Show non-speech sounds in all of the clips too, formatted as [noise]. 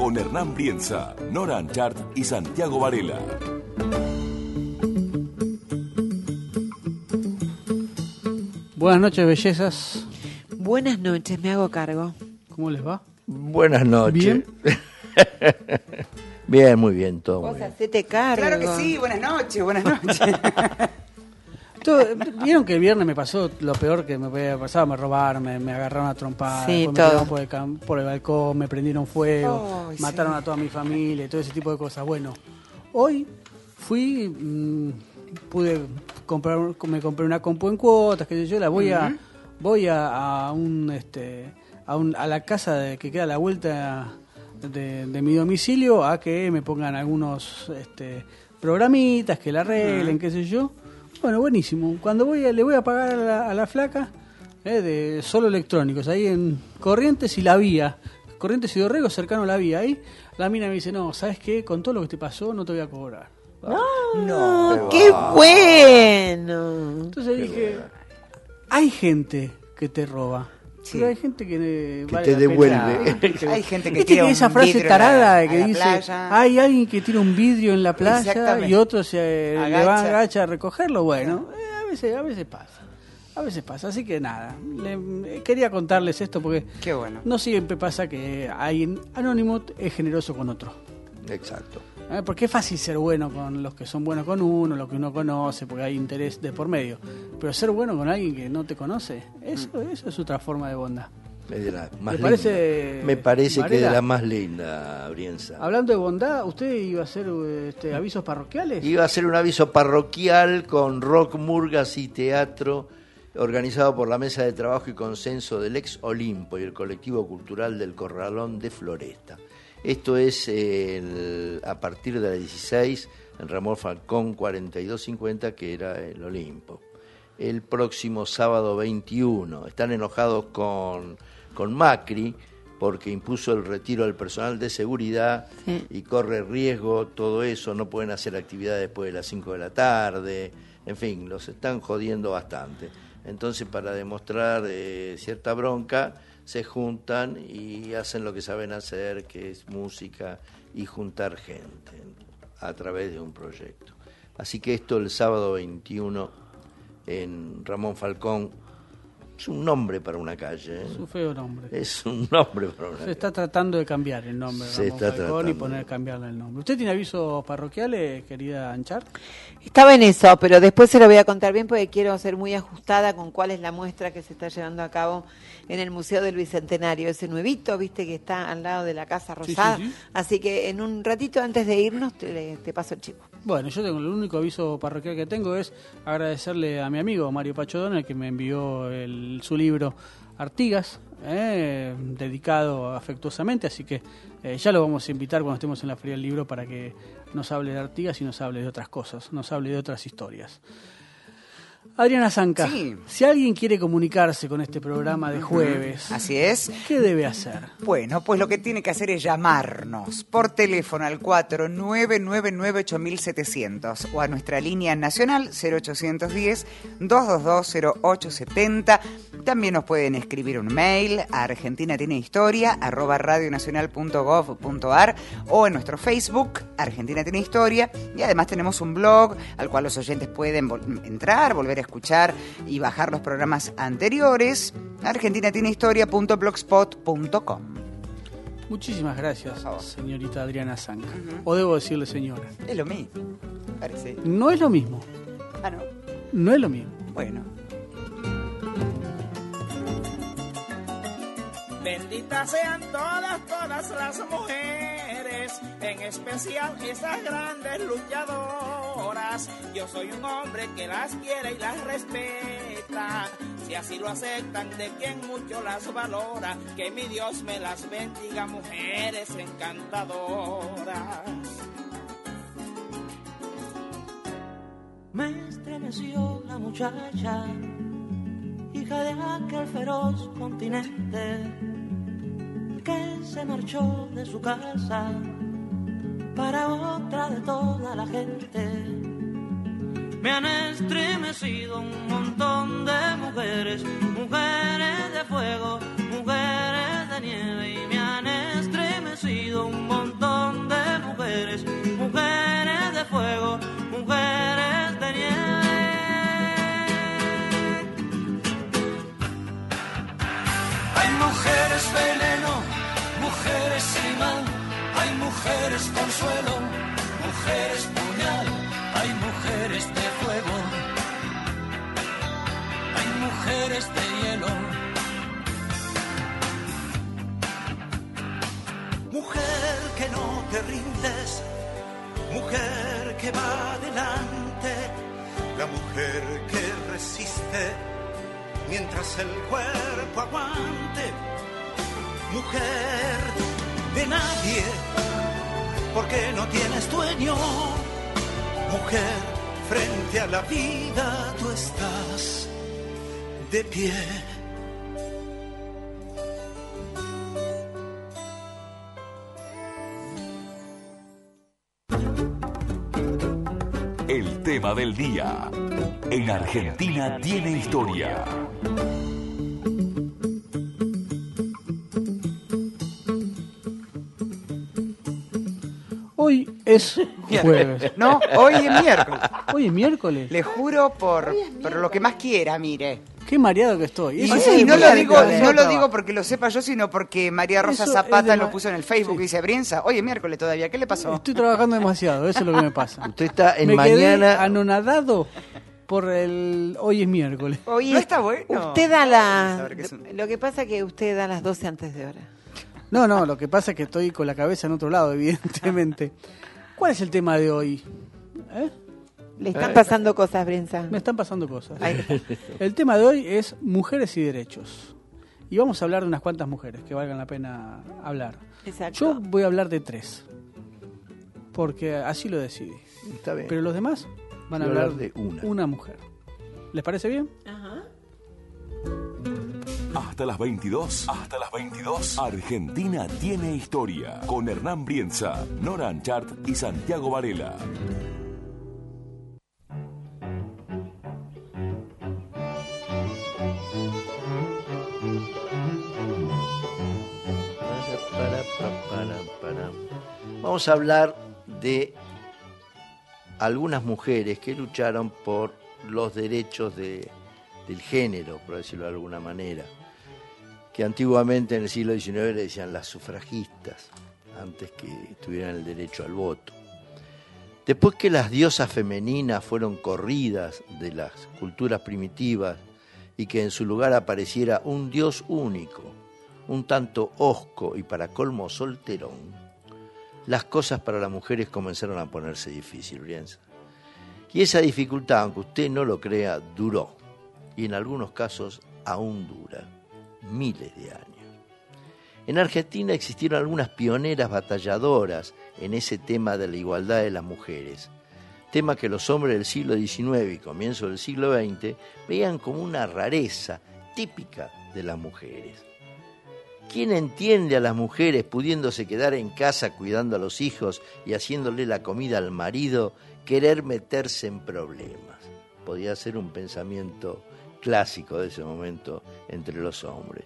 Con Hernán Brienza, Nora Anchart y Santiago Varela. Buenas noches, bellezas. Buenas noches, me hago cargo. ¿Cómo les va? Buenas noches. ¿Bien? [laughs] Bien, muy bien, todo muy Vos bien. hacete cargo. Claro que sí, buenas noches, buenas noches. [laughs] Vieron que el viernes me pasó lo peor que me había pasado, me robaron, me, me agarraron a Sí, después me tiraron por el, cam- por el balcón, me prendieron fuego, mataron sí. a toda mi familia y todo ese tipo de cosas. Bueno, hoy fui, mm, pude comprar, me compré una compu en cuotas, que sé yo, la voy a, voy a, a un, este, a, un- a la casa de, que queda a la vuelta de, de mi domicilio a que me pongan algunos, este, programitas que la arreglen, qué sé yo. Bueno, buenísimo. Cuando voy a- le voy a pagar a la, a la flaca eh, de solo electrónicos, ahí en Corrientes y la vía, Corrientes y Dorrego, cercano a la vía, ahí la mina me dice, no, ¿sabes qué? Con todo lo que te pasó no te voy a cobrar. No, qué bueno. Entonces dije, hay gente que te roba. Sí. Pero hay gente que, eh, Que vale te la devuelve. Hay gente que [laughs] un esa frase a la- tarada a que la dice, playa. hay alguien que tira un vidrio en la playa y otro se le va Agacha. agacha a recogerlo. Bueno, eh, a veces, a veces pasa. A veces pasa, así que nada, le- eh, quería contarles esto porque Qué bueno. no siempre pasa que alguien anónimo es generoso con otro. Exacto. ¿Eh? Porque es fácil ser bueno con los que son buenos con uno, los que uno conoce, porque hay interés de por medio. Pero ser bueno con alguien que no te conoce, eso, eso es otra forma de bondad. Es de la más ¿Le parece, linda. Me parece que es de la más linda, Brienza. Hablando de bondad, ¿usted iba a hacer este, avisos parroquiales? Iba a ser un aviso parroquial con rock, murgas y teatro organizado por la Mesa de Trabajo y Consenso del Ex Olimpo y el Colectivo Cultural del Corralón de Floresta. Esto es el- a partir de las 16 en Ramón Falcón 4250, que era el Olimpo. El próximo sábado 21. Están enojados con, con Macri porque impuso el retiro del personal de seguridad Sí. y corre riesgo todo eso, no pueden hacer actividad después de las 5 de la tarde, en fin, los están jodiendo bastante. Entonces, para demostrar eh, cierta bronca, se juntan y hacen lo que saben hacer, que es música y juntar gente a través de un proyecto. Así que esto el sábado 21 en Ramón Falcón es un nombre para una calle. ¿eh? Es un feo nombre. Es un nombre para una Se calle. está tratando de cambiar el nombre Se Ramón está Falcón y tratando. poner cambiarle el nombre. ¿Usted tiene avisos parroquiales, querida Anchar? Estaba en eso, pero después se lo voy a contar bien porque quiero ser muy ajustada con cuál es la muestra que se está llevando a cabo en el Museo del Bicentenario. Ese nuevito, viste, que está al lado de la Casa Sí, sí, Rosada. sí. Así que en un ratito antes de irnos te, te paso el chivo. Bueno, yo tengo el único aviso parroquial que tengo es agradecerle a mi amigo Mario Pachodón, el que me envió el- su libro Artigas, eh, dedicado afectuosamente, así que eh, ya lo vamos a invitar cuando estemos en la Feria del Libro para que nos hable de Artigas y nos hable de otras cosas, nos hable de otras historias. Adriana Zanca, Sí. si alguien quiere comunicarse con este programa de jueves, Así es. ¿qué debe hacer? Bueno, pues lo que tiene que hacer es llamarnos por teléfono al 4999-8700 o a nuestra línea nacional 0810-222-0870. También nos pueden escribir un mail a argentina tiene historia arroba radionacional.gov.ar o en nuestro Facebook Argentina tiene historia y además tenemos un blog al cual los oyentes pueden entrar, volver a escuchar y bajar los programas anteriores argentinatinehistoria.blogspot.com Muchísimas gracias, señorita Adriana Zanca. O debo decirle señora. Es lo mismo, parece. No es lo mismo, Ah, no. no es lo mismo. Bueno. Benditas sean todas, todas las mujeres, en especial esas grandes luchadoras. Yo soy un hombre que las quiere y las respeta. si así lo aceptan de quien mucho las valora, que mi Dios me las bendiga, mujeres encantadoras. Me estremeció la muchacha, hija de aquel feroz continente, que se marchó de su casa para otra de toda la gente. Me han estremecido un montón de mujeres, mujeres de fuego, mujeres de nieve, y me han estremecido un montón de mujeres, mujeres de fuego, mujeres mujeres veneno, mujeres imán, hay mujeres consuelo, mujeres puñal, hay mujeres de fuego, hay mujeres de hielo. Mujer que no te rindes, mujer que va adelante, la mujer que resiste mientras el cuerpo aguante. Mujer de nadie, porque no tienes dueño. Mujer, frente a la vida tú estás de pie. El tema del día. En Argentina tiene historia. Es jueves. No, hoy es miércoles. Hoy es miércoles. Le juro por, por lo que más quiera, mire. Qué mareado que estoy. Y, sí, no lo digo, no lo digo porque lo sepa yo, sino porque María Rosa Eso Zapata lo puso en el Facebook y dice, Brienza, hoy es miércoles todavía, ¿qué le pasó? Estoy trabajando demasiado, eso es lo que me pasa. Usted está en me quedé mañana. anonadado por el hoy es miércoles. Oye, No está bueno. Usted da la... Lo que pasa es que usted da las 12 antes de hora. No, no, lo que pasa es que estoy con la cabeza en otro lado, [laughs] evidentemente. ¿Cuál es el tema de hoy? ¿Eh? Le están pasando cosas, Brenza. Me están pasando cosas. [laughs] El tema de hoy es mujeres y derechos. Y vamos a hablar de unas cuantas mujeres que valgan la pena hablar. Exacto. Yo voy a hablar de tres. Porque así lo decidí. Está bien. Pero los demás van a hablar hablar de una. una mujer. ¿Les parece bien? Hasta las 22. Hasta las 22. Argentina tiene historia. Con Hernán Brienza, Nora Anchart y Santiago Varela. Vamos a hablar de algunas mujeres que lucharon por los derechos de- del género, por decirlo de alguna manera, que antiguamente en el siglo XIX le decían las sufragistas, antes que tuvieran el derecho al voto. Después que las diosas femeninas fueron corridas de las culturas primitivas y que en su lugar apareciera un dios único, un tanto hosco y para colmo solterón, las cosas para las mujeres comenzaron a ponerse difíciles, Brienza. Y esa dificultad, aunque usted no lo crea, duró. Y en algunos casos aún dura. Miles de años. En Argentina existieron algunas pioneras batalladoras en ese tema de la igualdad de las mujeres. Tema que los hombres del siglo XIX y comienzo del siglo XX veían como una rareza típica de las mujeres. ¿Quién entiende a las mujeres pudiéndose quedar en casa cuidando a los hijos y haciéndole la comida al marido querer meterse en problemas? Podía ser un pensamiento clásico de ese momento entre los hombres.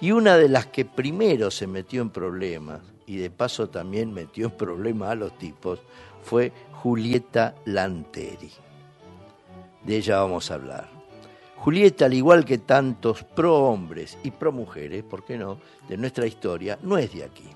Y una de las que primero se metió en problemas, y de paso también metió en problemas a los tipos, fue Julieta Lanteri. De ella vamos a hablar. Julieta, al igual que tantos pro hombres y pro mujeres, ¿por qué no?, de nuestra historia, no es de aquí.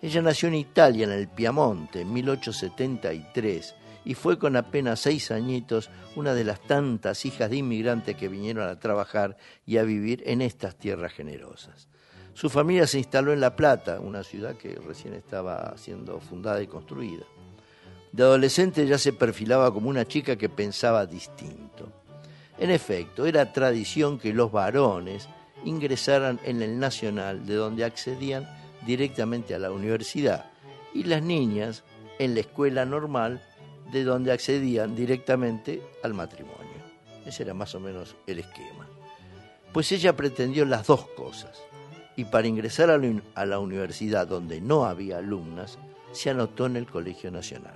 Ella nació en Italia, en el Piamonte, en 1873, y fue con apenas seis añitos una de las tantas hijas de inmigrantes que vinieron a trabajar y a vivir en estas tierras generosas. Su familia se instaló en La Plata, una ciudad que recién estaba siendo fundada y construida. De adolescente ya se perfilaba como una chica que pensaba distinto. En efecto, era tradición que los varones ingresaran en el Nacional, de donde accedían directamente a la universidad, y las niñas en la escuela normal, de donde accedían directamente al matrimonio. Ese era más o menos el esquema. Pues ella pretendió las dos cosas, y para ingresar a la universidad donde no había alumnas, se anotó en el Colegio Nacional.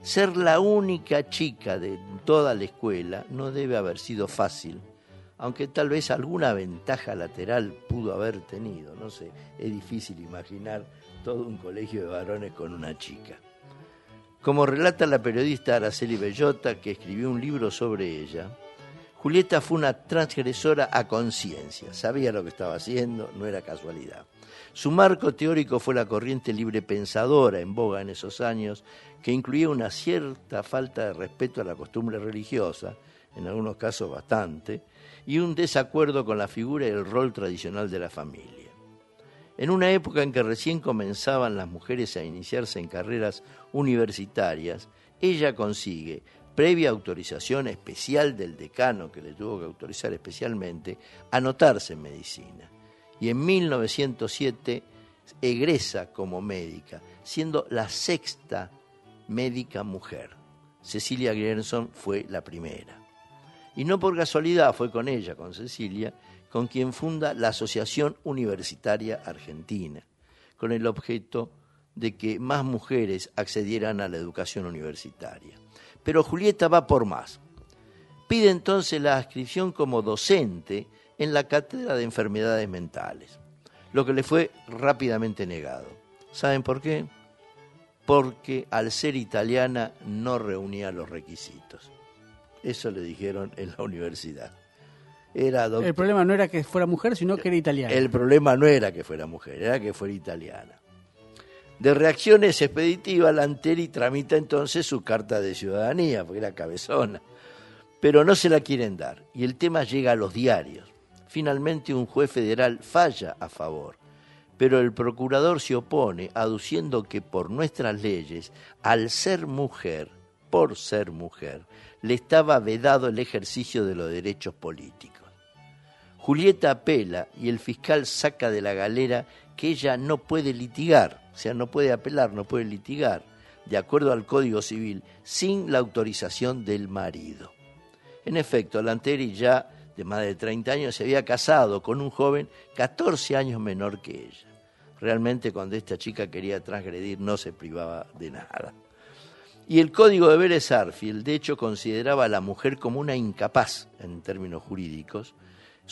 Ser la única chica de toda la escuela no debe haber sido fácil, aunque tal vez alguna ventaja lateral pudo haber tenido. No sé, es difícil imaginar todo un colegio de varones con una chica. Como relata la periodista Araceli Bellota, que escribió un libro sobre ella, Julieta fue una transgresora a conciencia, sabía lo que estaba haciendo, no era casualidad. Su marco teórico fue la corriente libre pensadora en boga en esos años, que incluía una cierta falta de respeto a la costumbre religiosa, en algunos casos bastante, y un desacuerdo con la figura y el rol tradicional de la familia. En una época en que recién comenzaban las mujeres a iniciarse en carreras universitarias, ella consigue, previa autorización especial del decano que le tuvo que autorizar especialmente, anotarse en medicina. Y en 1907 egresa como médica, siendo la sexta médica mujer. Cecilia Grierson fue la primera. Y no por casualidad fue con ella, con Cecilia, con quien funda la Asociación Universitaria Argentina, con el objeto de que más mujeres accedieran a la educación universitaria. Pero Julieta va por más. Pide entonces la adscripción como docente en la cátedra de enfermedades mentales, lo que le fue rápidamente negado. ¿Saben por qué? Porque al ser italiana no reunía los requisitos. Eso le dijeron en la universidad. Era El problema no era que fuera mujer, sino que era italiana. el problema no era que fuera mujer, era que fuera italiana. De reacciones expeditivas, Lanteri tramita entonces su carta de ciudadanía, porque era cabezona. Pero no se la quieren dar, y el tema llega a los diarios. Finalmente un juez federal falla a favor, pero el procurador se opone, aduciendo que por nuestras leyes, al ser mujer, por ser mujer, le estaba vedado el ejercicio de los derechos políticos. Julieta apela y el fiscal saca de la galera que ella no puede litigar, o sea, no puede apelar, no puede litigar, de acuerdo al Código Civil, sin la autorización del marido. En efecto, Lanteri ya de más de 30 años se había casado con un joven 14 años menor que ella. Realmente cuando esta chica quería transgredir no se privaba de nada. Y el Código de Vélez Arfield, de hecho, consideraba a la mujer como una incapaz, en términos jurídicos,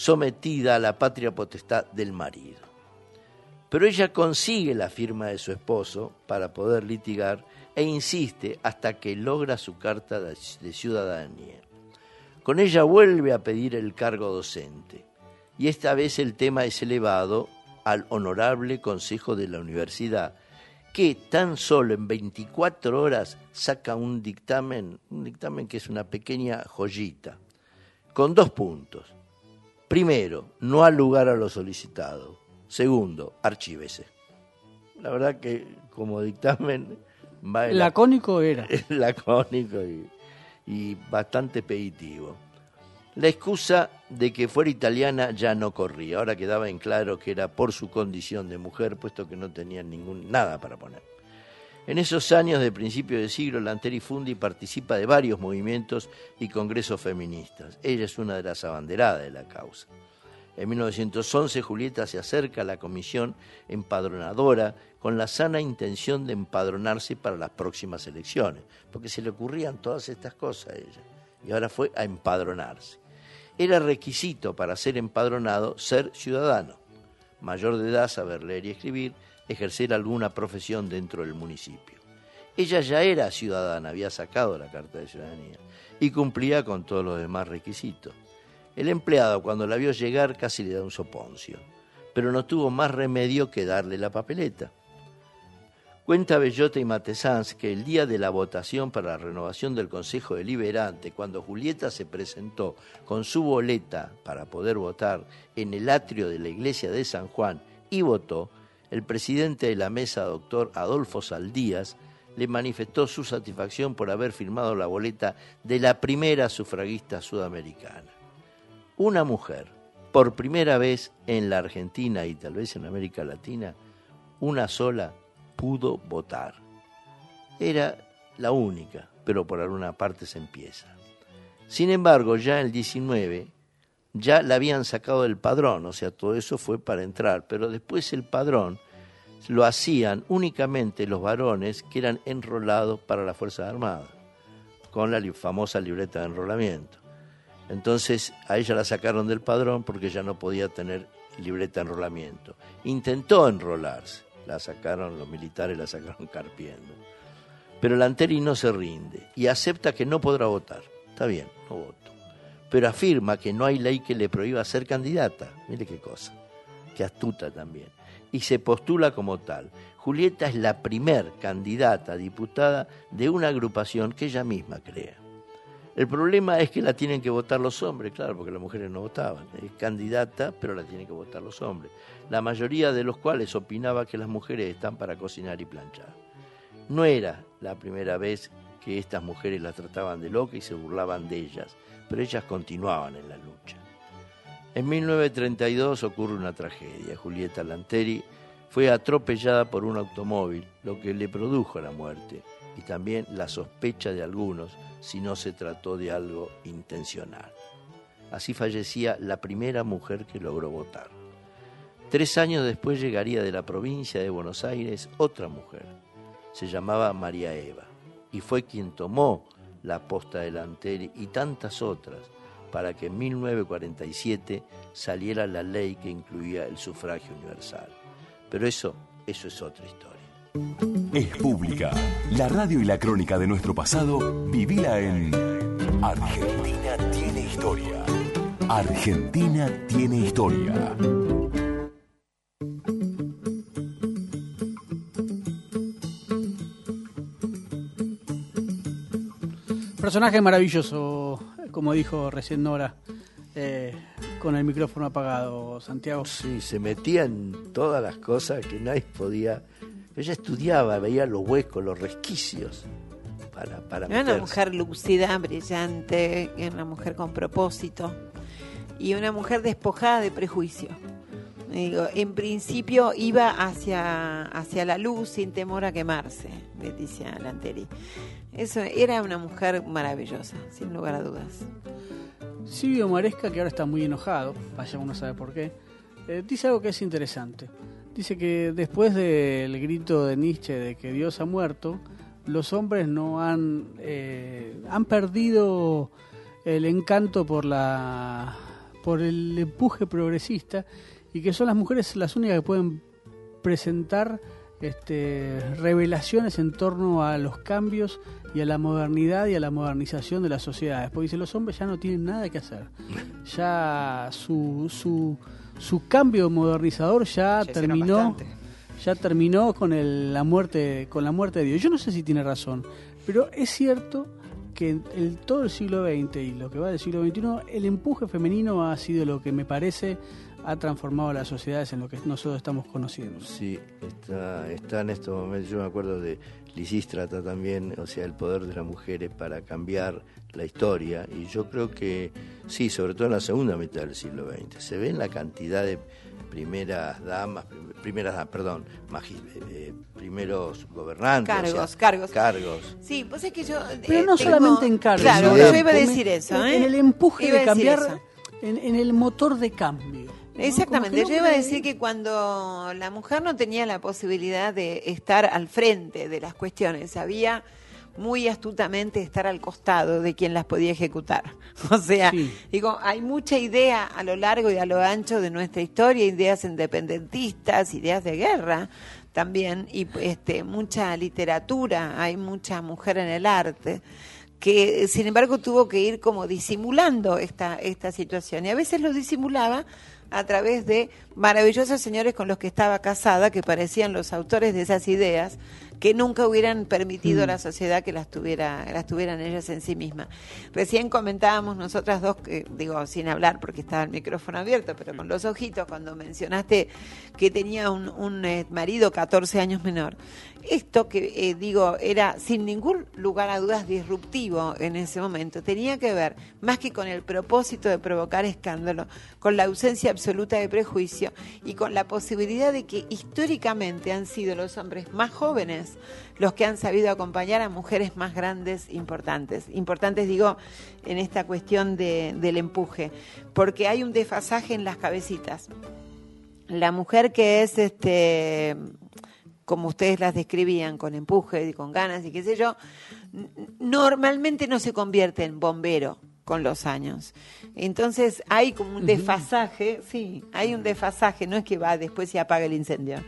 sometida a la patria potestad del marido. Pero ella consigue la firma de su esposo para poder litigar e insiste hasta que logra su carta de ciudadanía. Con ella vuelve a pedir el cargo docente y esta vez el tema es elevado al honorable Consejo de la Universidad, que tan solo en 24 horas saca un dictamen, un dictamen que es una pequeña joyita, con dos puntos. Primero, no al lugar a lo solicitado. Segundo, archívese. La verdad que como dictamen va Lacónico era. [laughs] lacónico y, y bastante peditivo. La excusa de que fuera italiana ya no corría. Ahora quedaba en claro que era por su condición de mujer, puesto que no tenía ningún nada para poner. En esos años de principio de siglo, Lanteri Fundi participa de varios movimientos y congresos feministas. Ella es una de las abanderadas de la causa. En 1911, Julieta se acerca a la comisión empadronadora con la sana intención de empadronarse para las próximas elecciones, porque se le ocurrían todas estas cosas a ella. Y ahora fue a empadronarse. Era requisito para ser empadronado ser ciudadano, mayor de edad, saber leer y escribir, ejercer alguna profesión dentro del municipio. Ella ya era ciudadana, había sacado la carta de ciudadanía y cumplía con todos los demás requisitos. El empleado cuando la vio llegar casi le da un soponcio, pero no tuvo más remedio que darle la papeleta. Cuenta Bellota y Matesanz que el día de la votación para la renovación del Consejo Deliberante, cuando Julieta se presentó con su boleta para poder votar en el atrio de la iglesia de San Juan y votó, el presidente de la mesa, doctor Adolfo Saldías, le manifestó su satisfacción por haber firmado la boleta de la primera sufragista sudamericana. Una mujer, por primera vez en la Argentina y tal vez en América Latina, una sola pudo votar. Era la única, pero por alguna parte se empieza. Sin embargo, ya en el 19 ya la habían sacado del padrón, o sea, todo eso fue para entrar, pero después el padrón lo hacían únicamente los varones que eran enrolados para las Fuerzas Armadas, con la famosa libreta de enrolamiento. Entonces a ella la sacaron del padrón porque ya no podía tener libreta de enrolamiento. Intentó enrolarse, la sacaron los militares, la sacaron [laughs] carpiendo. Pero Lanteri no se rinde y acepta que no podrá votar. Está bien, no voto. Pero afirma que no hay ley que le prohíba ser candidata. Mire qué cosa. Qué astuta también. Y se postula como tal. Julieta es la primer candidata a diputada de una agrupación que ella misma crea. El problema es que la tienen que votar los hombres, claro, porque las mujeres no votaban. Es candidata, pero la tienen que votar los hombres. La mayoría de los cuales opinaba que las mujeres están para cocinar y planchar. No era la primera vez que estas mujeres las trataban de loca y se burlaban de ellas, pero ellas continuaban en la lucha. En 1932 ocurre una tragedia. Julieta Lanteri fue atropellada por un automóvil, lo que le produjo la muerte y también la sospecha de algunos si no se trató de algo intencional. Así fallecía la primera mujer que logró votar. Tres años después llegaría de la provincia de Buenos Aires otra mujer. Se llamaba María Eva y fue quien tomó la posta de Lanteri y tantas otras para que en 1947 saliera la ley que incluía el sufragio universal. Pero eso, eso es otra historia. Es pública. La radio y la crónica de nuestro pasado, vivila en Argentina tiene historia. Argentina tiene historia. Personaje maravilloso, como dijo recién Nora, eh, con el micrófono apagado, Santiago. Sí, se metía en todas las cosas que nadie podía. Ella estudiaba, veía los huecos, los resquicios para, para Era una mujer lúcida, brillante, una mujer con propósito y una mujer despojada de prejuicio. Digo, en principio iba hacia, hacia la luz sin temor a quemarse, Leticia Lanteri. Eso era una mujer maravillosa, sin lugar a dudas. Silvio Maresca, que ahora está muy enojado, vaya uno sabe por qué, eh, dice algo que es interesante. Dice que después del grito de Nietzsche de que Dios ha muerto, los hombres no han, eh, han perdido el encanto por, la, por el empuje progresista y que son las mujeres las únicas que pueden presentar este, revelaciones en torno a los cambios y a la modernidad y a la modernización de las sociedades. Porque dice, los hombres ya no tienen nada que hacer. [laughs] Ya su, su, su cambio modernizador ya, terminó ya terminó con el- la muerte con la muerte de Dios. Yo no sé si tiene razón, pero es cierto que en el, todo el siglo XX y lo que va del siglo XXI, el empuje femenino ha sido lo que me parece ha transformado las sociedades en lo que nosotros estamos conociendo. Sí, está, está en estos momentos, yo me acuerdo de Lisístrata también, o sea, el poder de las mujeres para cambiar la historia, y yo creo que sí, sobre todo en la segunda mitad del siglo XX, se ve en la cantidad de primeras damas, prim- primeras, damas, perdón, eh, primeros gobernantes. o sea, Cargos, cargos. Cargos. Sí, pues es que yo... Pero eh, no tengo- solamente en cargos. Claro, yo iba a en- decir eso, ¿eh? En el empuje de cambiar, en, en el motor de cambio. ¿No? Exactamente, yo iba a decir que cuando la mujer no tenía la posibilidad de estar al frente de las cuestiones, sabía muy astutamente estar al costado de quien las podía ejecutar. [laughs] O sea, Sí. digo, hay mucha idea a lo largo y a lo ancho de nuestra historia, ideas independentistas, ideas de guerra también, y este, mucha literatura, hay mucha mujer en el arte que sin embargo tuvo que ir como disimulando esta, esta situación y a veces lo disimulaba a través de maravillosos señores con los que estaba casada, que parecían los autores de esas ideas, que nunca hubieran permitido a la sociedad que las tuviera, las tuvieran ellas en sí mismas. Recién comentábamos nosotras dos, que, digo, sin hablar porque estaba el micrófono abierto, pero con los ojitos, cuando mencionaste que tenía un, un eh, marido 14 años menor. Esto que eh, digo era sin ningún lugar a dudas disruptivo en ese momento, tenía que ver más que con el propósito de provocar escándalo, con la ausencia absoluta de prejuicio y con la posibilidad de que históricamente han sido los hombres más jóvenes los que han sabido acompañar a mujeres más grandes, importantes. Importantes digo en esta cuestión de, del empuje, porque hay un desfasaje en las cabecitas. La mujer que es este como ustedes las describían, con empuje y con ganas y qué sé yo, normalmente no se convierte en bombero con los años. Entonces hay como un desfasaje, sí, hay un desfasaje, no es que va después se apaga el incendio.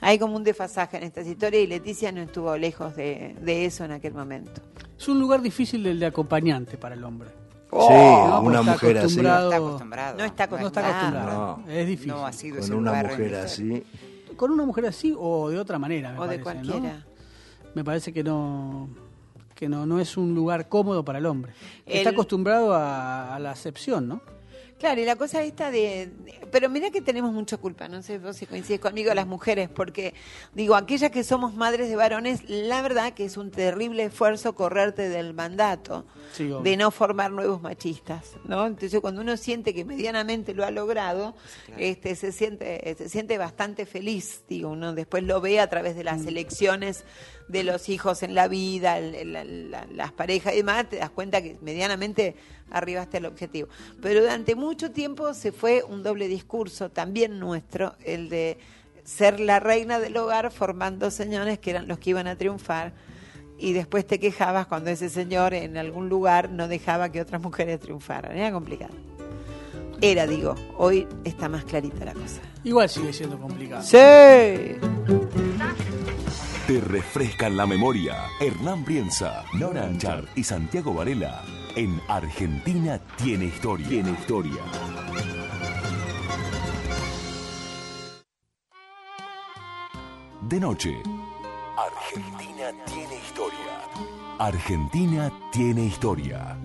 Hay como un desfasaje en estas historias y Leticia no estuvo lejos de, de eso en aquel momento. Es un lugar difícil el de acompañante para el hombre. sí, ¿no? una está mujer así. No está acostumbrado. No está No está acostumbrado. No. Es difícil. No ha sido Con una mujer así. Con una mujer así o de otra manera, me O de parece, ¿no? cualquiera. Me parece que no que no, no es un lugar cómodo para el hombre. Está acostumbrado a, a la acepción, ¿no? Claro, y la cosa esta de, de- Pero mira que tenemos mucha culpa, no sé vos si coincides conmigo las mujeres, porque digo, aquellas que somos madres de varones, la verdad que es un terrible esfuerzo correrte del mandato Sí, de no formar nuevos machistas, ¿no? Entonces cuando uno siente que medianamente lo ha logrado, este se siente se siente bastante feliz, digo, uno después lo ve a través de las Mm. elecciones de los hijos en la vida, la- las parejas y demás, te das cuenta que medianamente arribaste al objetivo. Pero durante mucho tiempo se fue un doble discurso, también nuestro, el de ser la reina del hogar formando señores que eran los que iban a triunfar y después te quejabas cuando ese señor en algún lugar no dejaba que otras mujeres triunfaran. Era complicado. Era, digo, hoy está más clarita la cosa. Igual sigue siendo complicado. Sí. Te refrescan la memoria. Hernán Brienza, Nora Anchar y Santiago Varela. En Argentina tiene historia. Tiene historia. De noche. Argentina tiene historia. Argentina tiene historia.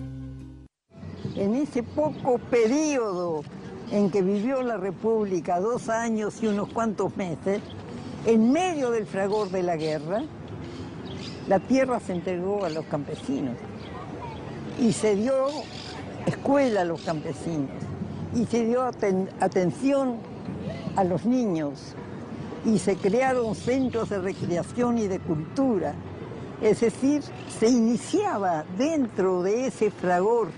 en ese poco periodo en que vivió la República, dos años y unos cuantos meses, en medio del fragor de la guerra, la tierra se entregó a los campesinos y se dio escuela a los campesinos y se dio aten- atención a los niños y se crearon centros de recreación y de cultura. Es decir, se iniciaba dentro de ese fragor,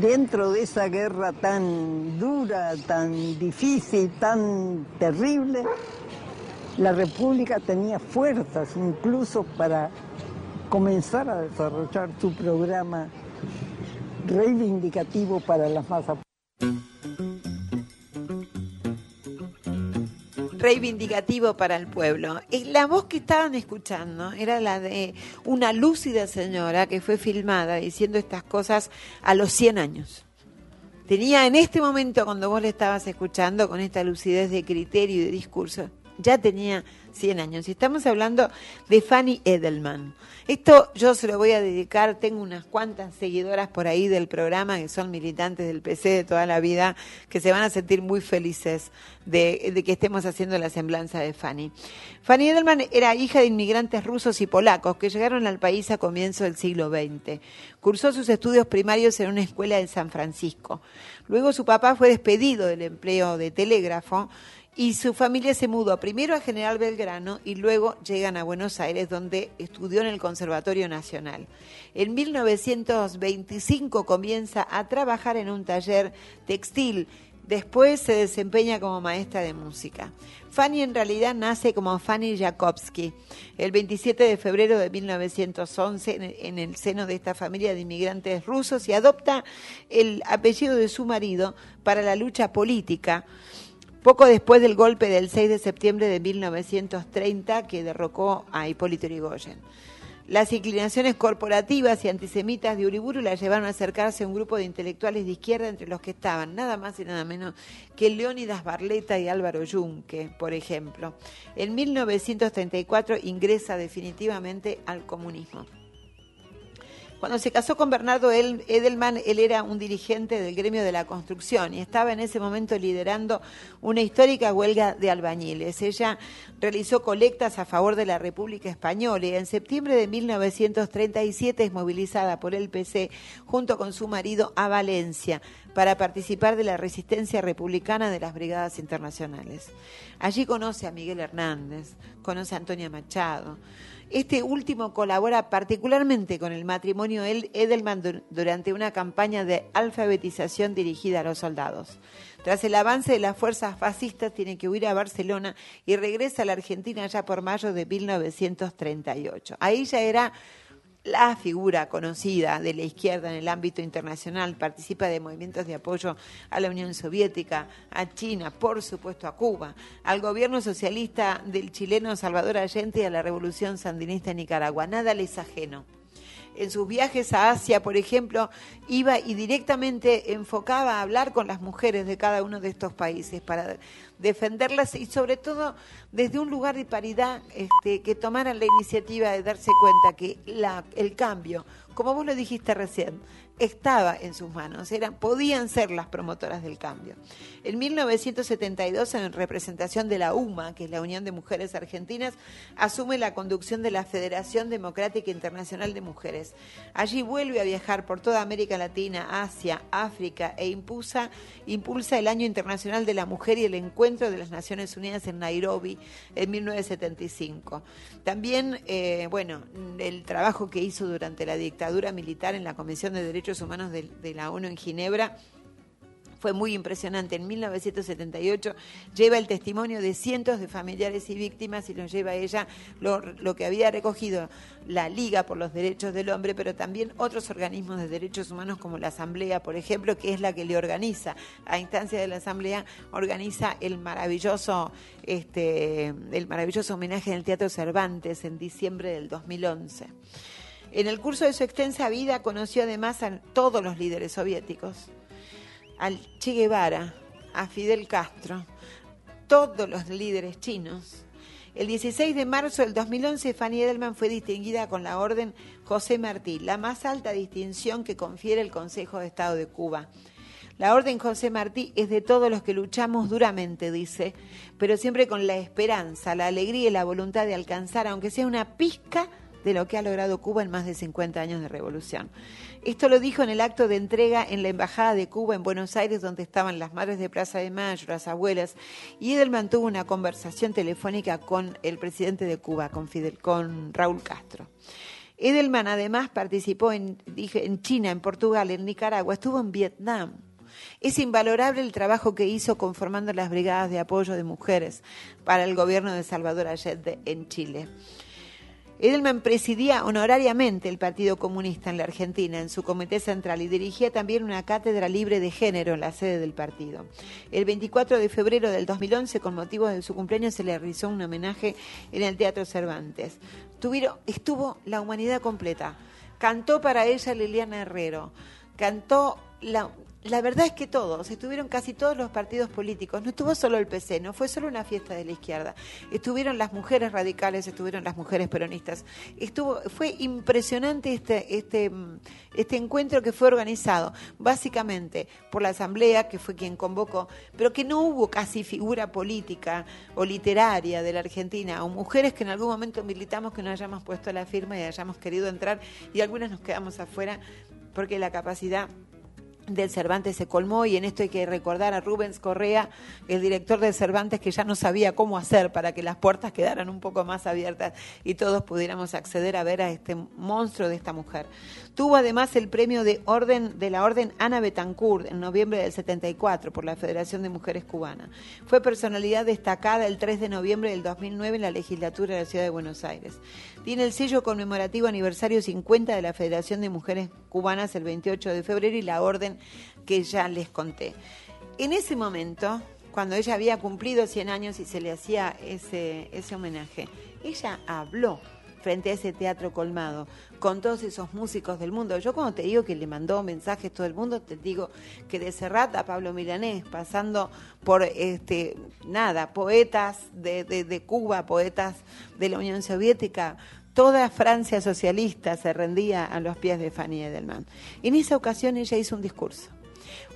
dentro de esa guerra tan dura, tan difícil, tan terrible, la República tenía fuerzas incluso para comenzar a desarrollar su programa reivindicativo para las masas. reivindicativo para el pueblo. Y La voz que estaban escuchando era la de una lúcida señora que fue filmada diciendo estas cosas a los 100 años. Tenía en este momento, cuando vos le estabas escuchando, con esta lucidez de criterio y de discurso, ya tenía 100 años. Y estamos hablando de Fanny Edelman. Esto yo se lo voy a dedicar, tengo unas cuantas seguidoras por ahí del programa que son militantes del PC de toda la vida, que se van a sentir muy felices de, que estemos haciendo la semblanza de Fanny. Fanny Edelman era hija de inmigrantes rusos y polacos que llegaron al país a comienzos del siglo XX. Cursó sus estudios primarios en una escuela en San Francisco. Luego su papá fue despedido del empleo de telégrafo y su familia se mudó primero a General Belgrano y luego llegan a Buenos Aires donde estudió en el Conservatorio Nacional. En 1925 comienza a trabajar en un taller textil, después se desempeña como maestra de música. Fanny en realidad nace como Fanny Jakowski el 27 de febrero de 1911 en el- en el seno de esta familia de inmigrantes rusos y adopta el apellido de su marido para la lucha política poco después del golpe del 6 de septiembre de 1930 que derrocó a Hipólito Yrigoyen. Las inclinaciones corporativas y antisemitas de Uriburu la llevaron a acercarse a un grupo de intelectuales de izquierda entre los que estaban nada más y nada menos que Leónidas Barleta y Álvaro Yunque, por ejemplo. En 1934 ingresa definitivamente al comunismo. Cuando se casó con Bernardo Edelman, él era un dirigente del gremio de la construcción y estaba en ese momento liderando una histórica huelga de albañiles. Ella realizó colectas a favor de la República Española y en septiembre de 1937 es movilizada por el PC junto con su marido a Valencia para participar de la resistencia republicana de las brigadas internacionales. Allí conoce a Miguel Hernández, conoce a Antonia Machado, este último colabora particularmente con el matrimonio Edelman durante una campaña de alfabetización dirigida a los soldados. Tras el avance de las fuerzas fascistas, tiene que huir a Barcelona y regresa a la Argentina ya por mayo de 1938. Ahí ya era la figura conocida de la izquierda en el ámbito internacional, participa de movimientos de apoyo a la Unión Soviética, a China, por supuesto a Cuba, al gobierno socialista del chileno Salvador Allende y a la revolución sandinista en Nicaragua. Nada les ajeno en sus viajes a Asia, por ejemplo, iba y directamente enfocaba a hablar con las mujeres de cada uno de estos países para defenderlas y sobre todo desde un lugar de paridad este, que tomaran la iniciativa de darse cuenta que la, el cambio, como vos lo dijiste recién, estaba en sus manos, eran, podían ser las promotoras del cambio. En 1972, en representación de la UMA, que es la Unión de Mujeres Argentinas, asume la conducción de la Federación Democrática Internacional de Mujeres. Allí vuelve a viajar por toda América Latina, Asia, África e impulsa, impulsa el Año Internacional de la Mujer y el Encuentro de las Naciones Unidas en Nairobi en 1975. También, eh, bueno, el trabajo que hizo durante la dictadura militar en la Comisión de Derechos Humanos de, la ONU en Ginebra fue muy impresionante. En 1978 lleva el testimonio de cientos de familiares y víctimas y lo lleva ella lo, lo, que había recogido la Liga por los Derechos del Hombre, pero también otros organismos de derechos humanos como la Asamblea, por ejemplo, que es la que le organiza, a instancia de la Asamblea, organiza el maravilloso, este, el maravilloso homenaje en el Teatro Cervantes en diciembre del 2011. En el curso de su extensa vida conoció además a todos los líderes soviéticos, al Che Guevara, a Fidel Castro, todos los líderes chinos. El 16 de marzo del 2011, Fanny Edelman fue distinguida con la Orden José Martí, la más alta distinción que confiere el Consejo de Estado de Cuba. La Orden José Martí es de todos los que luchamos duramente, dice, pero siempre con la esperanza, la alegría y la voluntad de alcanzar, aunque sea una pizca, de lo que ha logrado Cuba en más de 50 años de revolución. Esto lo dijo en el acto de entrega en la Embajada de Cuba en Buenos Aires, donde estaban las madres de Plaza de Mayo, las abuelas, y él mantuvo una conversación telefónica con el presidente de Cuba, con, Fidel, con Raúl Castro. Edelman además participó en, en China, en Portugal, en Nicaragua, estuvo en Vietnam. Es invalorable el trabajo que hizo conformando las brigadas de apoyo de mujeres para el gobierno de Salvador Allende en Chile. Edelman presidía honorariamente el Partido Comunista en la Argentina, en su comité central, y dirigía también una cátedra libre de género en la sede del partido. El 24 de febrero del 2011, con motivo de su cumpleaños, se le realizó un homenaje en el Teatro Cervantes. Estuvo la humanidad completa. Cantó para ella Liliana Herrero. Cantó la, la verdad es que todos, estuvieron casi todos los partidos políticos, no estuvo solo el PC, no fue solo una fiesta de la izquierda, estuvieron las mujeres radicales, estuvieron las mujeres peronistas, estuvo, fue impresionante este, este, este encuentro que fue organizado básicamente por la Asamblea, que fue quien convocó, pero que no hubo casi figura política o literaria de la Argentina, o mujeres que en algún momento militamos que no hayamos puesto la firma y hayamos querido entrar y algunas nos quedamos afuera porque la capacidad del Cervantes se colmó y en esto hay que recordar a Rubens Correa, el director del Cervantes, que ya no sabía cómo hacer para que las puertas quedaran un poco más abiertas y todos pudiéramos acceder a ver a este monstruo de esta mujer. Tuvo además el premio de orden de la Orden Ana Betancourt en noviembre del 74 por la Federación de Mujeres Cubanas. Fue personalidad destacada el 3 de noviembre del 2009 en la legislatura de la Ciudad de Buenos Aires. Tiene el sello conmemorativo aniversario 50 de la Federación de Mujeres Cubanas el 28 de febrero y la orden que ya les conté. En ese momento, cuando ella había cumplido 100 años y se le hacía ese, ese homenaje, ella habló frente a ese teatro colmado, con todos esos músicos del mundo. Yo cuando te digo que le mandó mensajes todo el mundo, te digo que de Serrat a Pablo Milanés, pasando por este nada, poetas de, de, Cuba, poetas de la Unión Soviética, toda Francia socialista se rendía a los pies de Fanny Edelman. En esa ocasión ella hizo un discurso.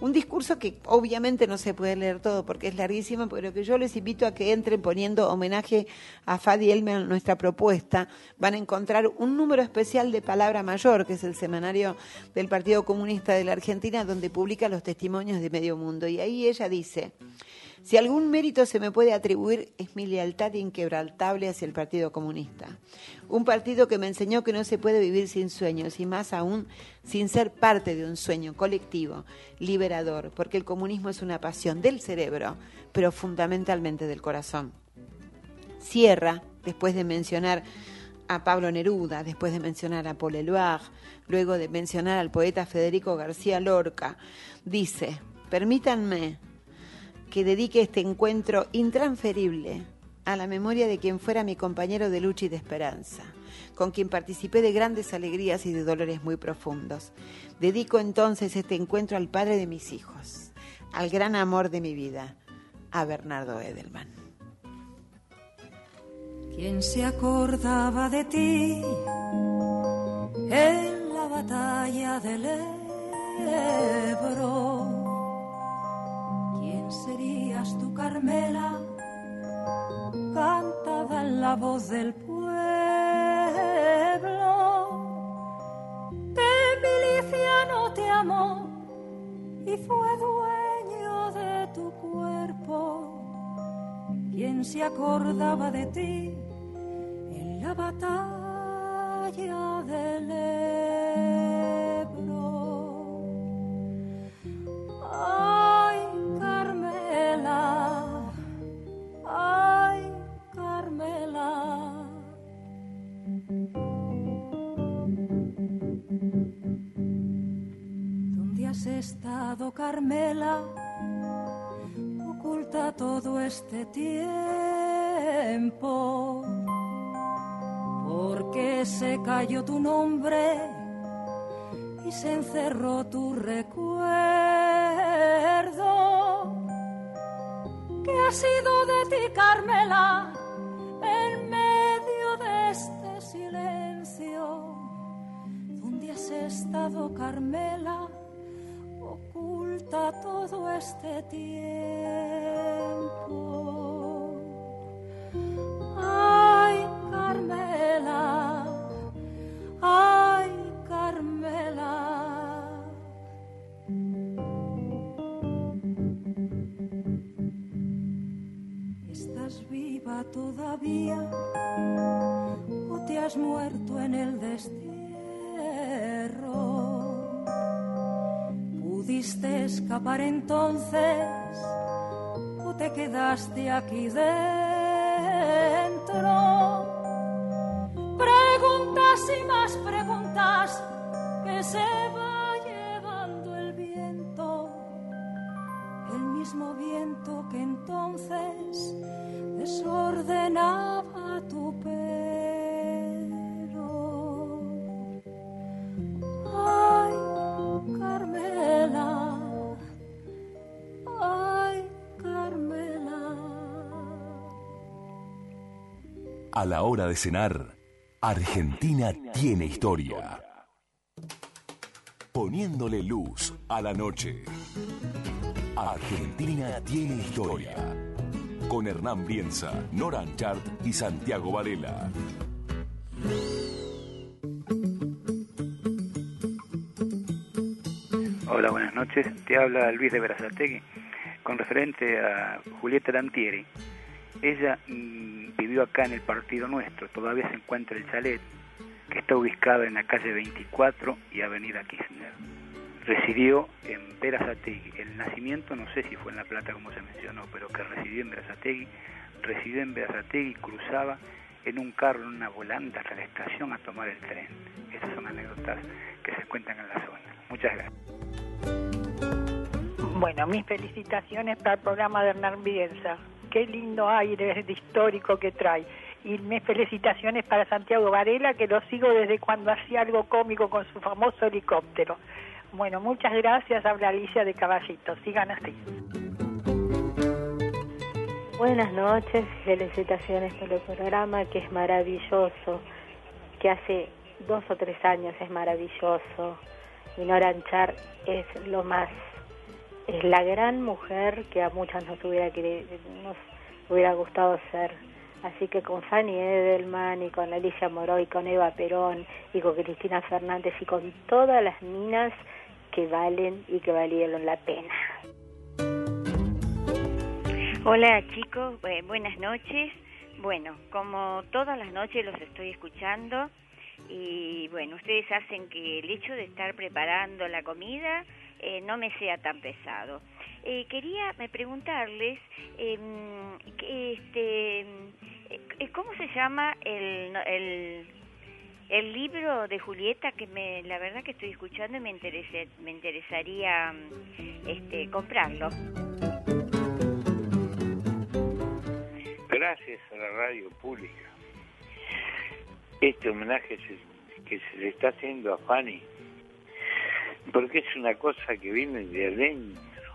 Un discurso que obviamente no se puede leer todo porque es larguísimo, pero que yo les invito a que entren poniendo homenaje a Fadi Elman, nuestra propuesta. Van a encontrar un número especial de Palabra Mayor, que es el semanario del Partido Comunista de la Argentina, donde publica los testimonios de medio mundo. Y ahí ella dice, si algún mérito se me puede atribuir es mi lealtad inquebrantable hacia el Partido Comunista. Un partido que me enseñó que no se puede vivir sin sueños y más aún sin ser parte de un sueño colectivo, liberador, porque el comunismo es una pasión del cerebro, pero fundamentalmente del corazón. Cierra, después de mencionar a Pablo Neruda, después de mencionar a Paul Eluard, luego de mencionar al poeta Federico García Lorca, dice, permítanme que dedique este encuentro intransferible a la memoria de quien fuera mi compañero de lucha y de esperanza, con quien participé de grandes alegrías y de dolores muy profundos. Dedico entonces este encuentro al padre de mis hijos, al gran amor de mi vida, a Bernardo Edelman. ¿Quién se acordaba de ti en la batalla del Ebro? Serías tu Carmela, cantada en la voz del pueblo. Que miliciano te amó y fue dueño de tu cuerpo. ¿Quién se acordaba de ti en la batalla del Ebro? Carmela? Oculta todo este tiempo. Porque se cayó tu nombre y se encerró tu recuerdo. ¿Qué ha sido de ti, Carmela, en medio de este silencio? ¿Dónde has estado, Carmela? Oculta todo este tiempo. Ay, Carmela, ay, Carmela. ¿Estás viva todavía o te has muerto en el destierro? ¿Pudiste escapar entonces o te quedaste aquí dentro? Preguntas y más preguntas que se va llevando el viento, el mismo viento que entonces A la hora de cenar, Argentina tiene historia. Poniéndole luz a la noche. Argentina tiene historia. Con Hernán Brienza, Nora Anchart y Santiago Varela. Hola, buenas noches. Te habla Luis de Berazategui con referente a Julieta Lantieri. Ella mm, vivió acá en el partido nuestro, todavía se encuentra el chalet, que está ubicado en la calle 24 y Avenida Kirchner. Residió en Berazategui. El nacimiento no sé si fue en La Plata como se mencionó, pero que residió en Berazategui. Residió en Berazategui y cruzaba en un carro, en una volanta hasta la estación a tomar el tren. Esas son anécdotas que se cuentan en la zona. Muchas gracias. Bueno, mis felicitaciones para el programa de Hernán Bielsa. Qué lindo aire [laughs] histórico que trae. Y mis felicitaciones para Santiago Varela, que lo sigo desde cuando hacía algo cómico con su famoso helicóptero. Bueno, muchas gracias, habla Alicia de Caballito. Sigan así. Buenas noches, felicitaciones por el programa que es maravilloso, que hace dos o tres años es maravilloso. Y Nora Anchar es lo más, es la gran mujer que a muchas nos hubiera, querido, nos hubiera gustado ser. Así que con Fanny Edelman y con Alicia Moró y con Eva Perón y con Cristina Fernández y con todas las minas que valen y que valieron la pena. Hola chicos, eh, buenas noches. Bueno, como todas las noches los estoy escuchando y bueno, ustedes hacen que el hecho de estar preparando la comida eh, no me sea tan pesado. Eh, quería me preguntarles, em, este, eh, ¿cómo se llama el, el, el libro de Julieta que me, la verdad que estoy escuchando y me, interese, me interesaría este, comprarlo? gracias a la radio pública. Este homenaje se- que se le está haciendo a Fanny, porque es una cosa que viene de adentro,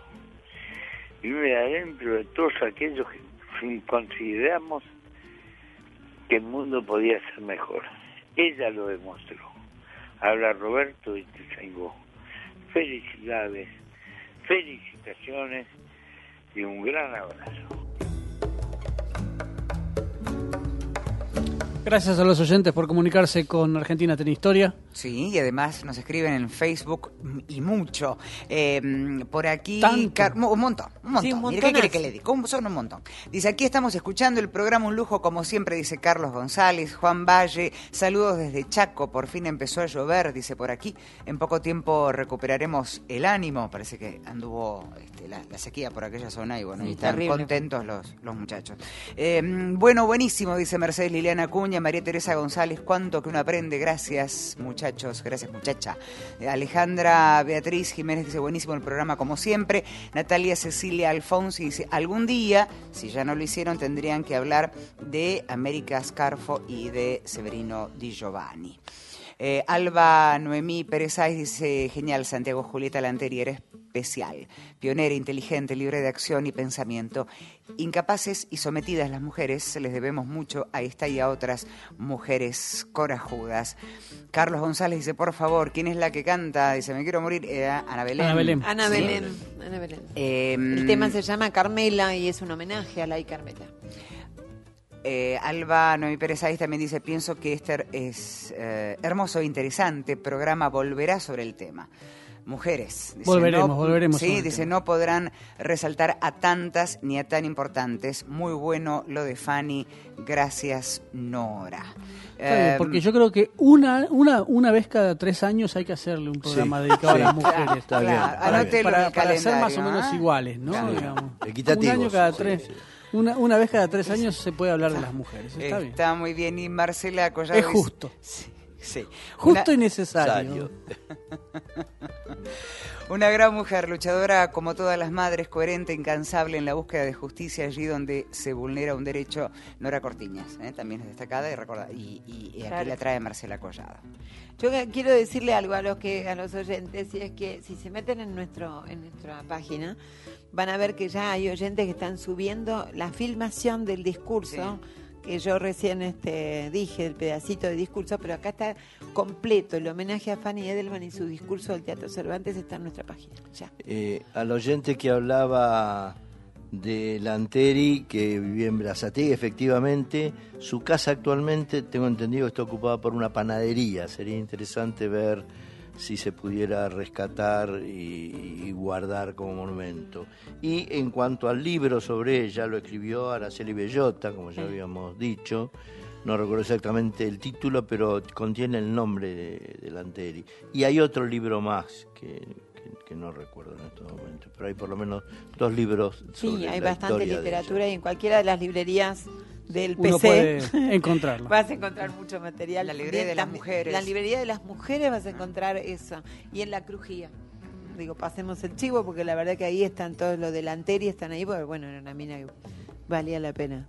viene de adentro de todos aquellos que consideramos que el mundo podía ser mejor. Ella lo demostró. Habla Roberto y Ituzaingó. Felicidades, felicitaciones y un gran abrazo. Gracias a los oyentes por comunicarse con Argentina Tiene Historia. Sí, y además nos escriben en Facebook y mucho. Eh, por aquí, Tanto. Un montón, un montón. Sí, un ¿Qué quiere que le diga? Son un montón. Dice, aquí estamos escuchando el programa Un Lujo, como siempre, dice Carlos González, Juan Valle. Saludos desde Chaco, por fin empezó a llover, dice por aquí. En poco tiempo recuperaremos el ánimo. Parece que anduvo este, la, la sequía por aquella zona y bueno, Sí, y están terrible. contentos los, los muchachos. Eh, bueno, buenísimo, dice Mercedes Liliana Cuña, María Teresa González, cuánto que uno aprende, gracias muchachos, gracias muchacha. Eh, Alejandra Beatriz Jiménez dice, buenísimo el programa como siempre. Natalia Cecilia Alfonsi dice, algún día, si ya no lo hicieron, tendrían que hablar de América Scarfo y de Severino Di Giovanni. Eh, Alba Noemí Pérez Sáiz dice, genial, Santiago Julieta Lanteri, eres especial, pionera, inteligente, libre de acción y pensamiento. Incapaces y sometidas las mujeres, les debemos mucho a esta y a otras mujeres corajudas. Carlos González dice, por favor, ¿quién es la que canta? Dice, me quiero morir. Eh, Ana Belén. Ana Belén. Ana Sí. Belén. Ana Belén. Eh, El tema se llama Carmela y es un homenaje a la y Carmela. Eh, Alba Noemí Pérez Sáiz también dice, pienso que este es eh, hermoso e interesante programa, volverá sobre el tema. Mujeres. Dice, Volveremos, no- volveremos Sí, dice, no podrán resaltar a tantas ni a tan importantes. Muy bueno lo de Fanny. Gracias, Nora. Eh, porque yo creo que una, una, una vez cada tres años hay que hacerle un programa dedicado Sí, a las mujeres. está bien, Claro, está bien. para, para ser más o menos iguales, ¿no? Equitativos, Un año cada tres. sí. Una, una vez cada tres años se puede hablar de las mujeres. Está bien. Está muy bien. Y Marcela Collado Es justo. [laughs] Sí, sí. Justo Una- y necesario. [laughs] Una gran mujer, luchadora como todas las madres, coherente, incansable en la búsqueda de justicia allí donde se vulnera un derecho. Nora Cortiñas, ¿eh? también es destacada y recorda y, y- y aquí Claro. la trae Marcela Collado. Yo quiero decirle algo a los que a los oyentes y es que si se meten en nuestro en nuestra página van a ver que ya hay oyentes que están subiendo la filmación del discurso que yo recién este dije el pedacito de discurso, pero acá está completo el homenaje a Fanny Edelman y su discurso del Teatro Cervantes está en nuestra página. Ya. Eh, al oyente que hablaba de Lanteri, que vivía en Brazateg, efectivamente, su casa actualmente, tengo entendido, está ocupada por una panadería. Sería interesante ver si se pudiera rescatar y, y guardar como monumento. Y en cuanto al libro sobre ella, lo escribió Araceli Bellota, como ya habíamos dicho. No recuerdo exactamente el título, pero contiene el nombre de, de Lanteri. Y hay otro libro más que, que- que no recuerdo en estos momentos, pero hay por lo menos dos libros. Sí, sobre hay la bastante literatura y en cualquiera de las librerías del Uno PC puede encontrarlo. [laughs] vas a encontrar mucho material. La librería de las mujeres. La librería de las mujeres vas a encontrar eso. Y en la crujía. Digo, pasemos el chivo porque la verdad que ahí están todos los delanteros y están ahí porque bueno, era una mina que valía la pena.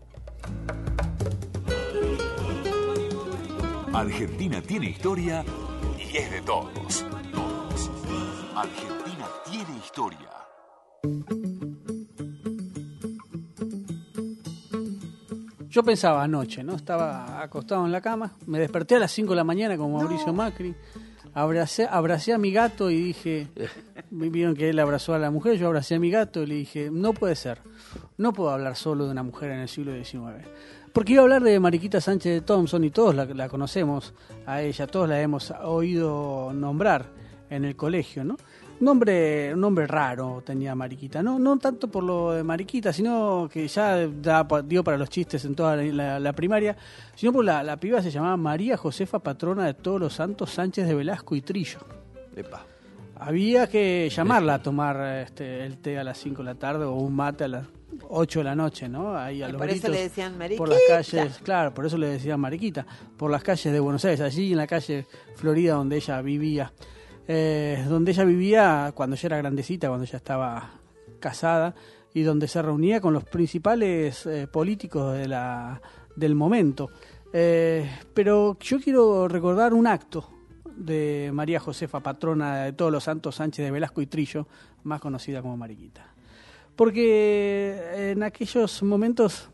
Argentina tiene historia y es de. Todos. Argentina tiene historia. Yo pensaba anoche, ¿no? Estaba acostado en la cama, me desperté a las 5 de la mañana como Mauricio Macri, abracé, abracé a mi gato y dije, [laughs] vieron que él abrazó a la mujer, yo abracé a mi gato y le dije, no puede ser, no puedo hablar solo de una mujer en el siglo XIX. Porque iba a hablar de Mariquita Sánchez de Thompson y todos la, la conocemos a ella, todos la hemos oído nombrar en el colegio, ¿no? Un nombre, un nombre raro tenía Mariquita, no, no tanto por lo de Mariquita, sino que ya da, dio para los chistes en toda la, la- la primaria, sino por la, la piba se llamaba María Josefa, patrona de todos los santos Sánchez de Velasco y Trillo. Epa. Había que llamarla a tomar este, el té a las 5 de la tarde o un mate a las 8 de la noche, ¿no? Ahí a Y los por eso le decían Por las "Mariquita". calles, claro, por eso le decían Mariquita. Por las calles de Buenos Aires, allí en la calle Florida donde ella vivía. Eh, donde ella vivía cuando ya era grandecita, cuando ya estaba casada y donde se reunía con los principales eh, políticos del momento. Eh, pero yo quiero recordar un acto de María Josefa, patrona de todos los santos Sánchez de Velasco y Trillo, más conocida como Mariquita. Porque en aquellos momentos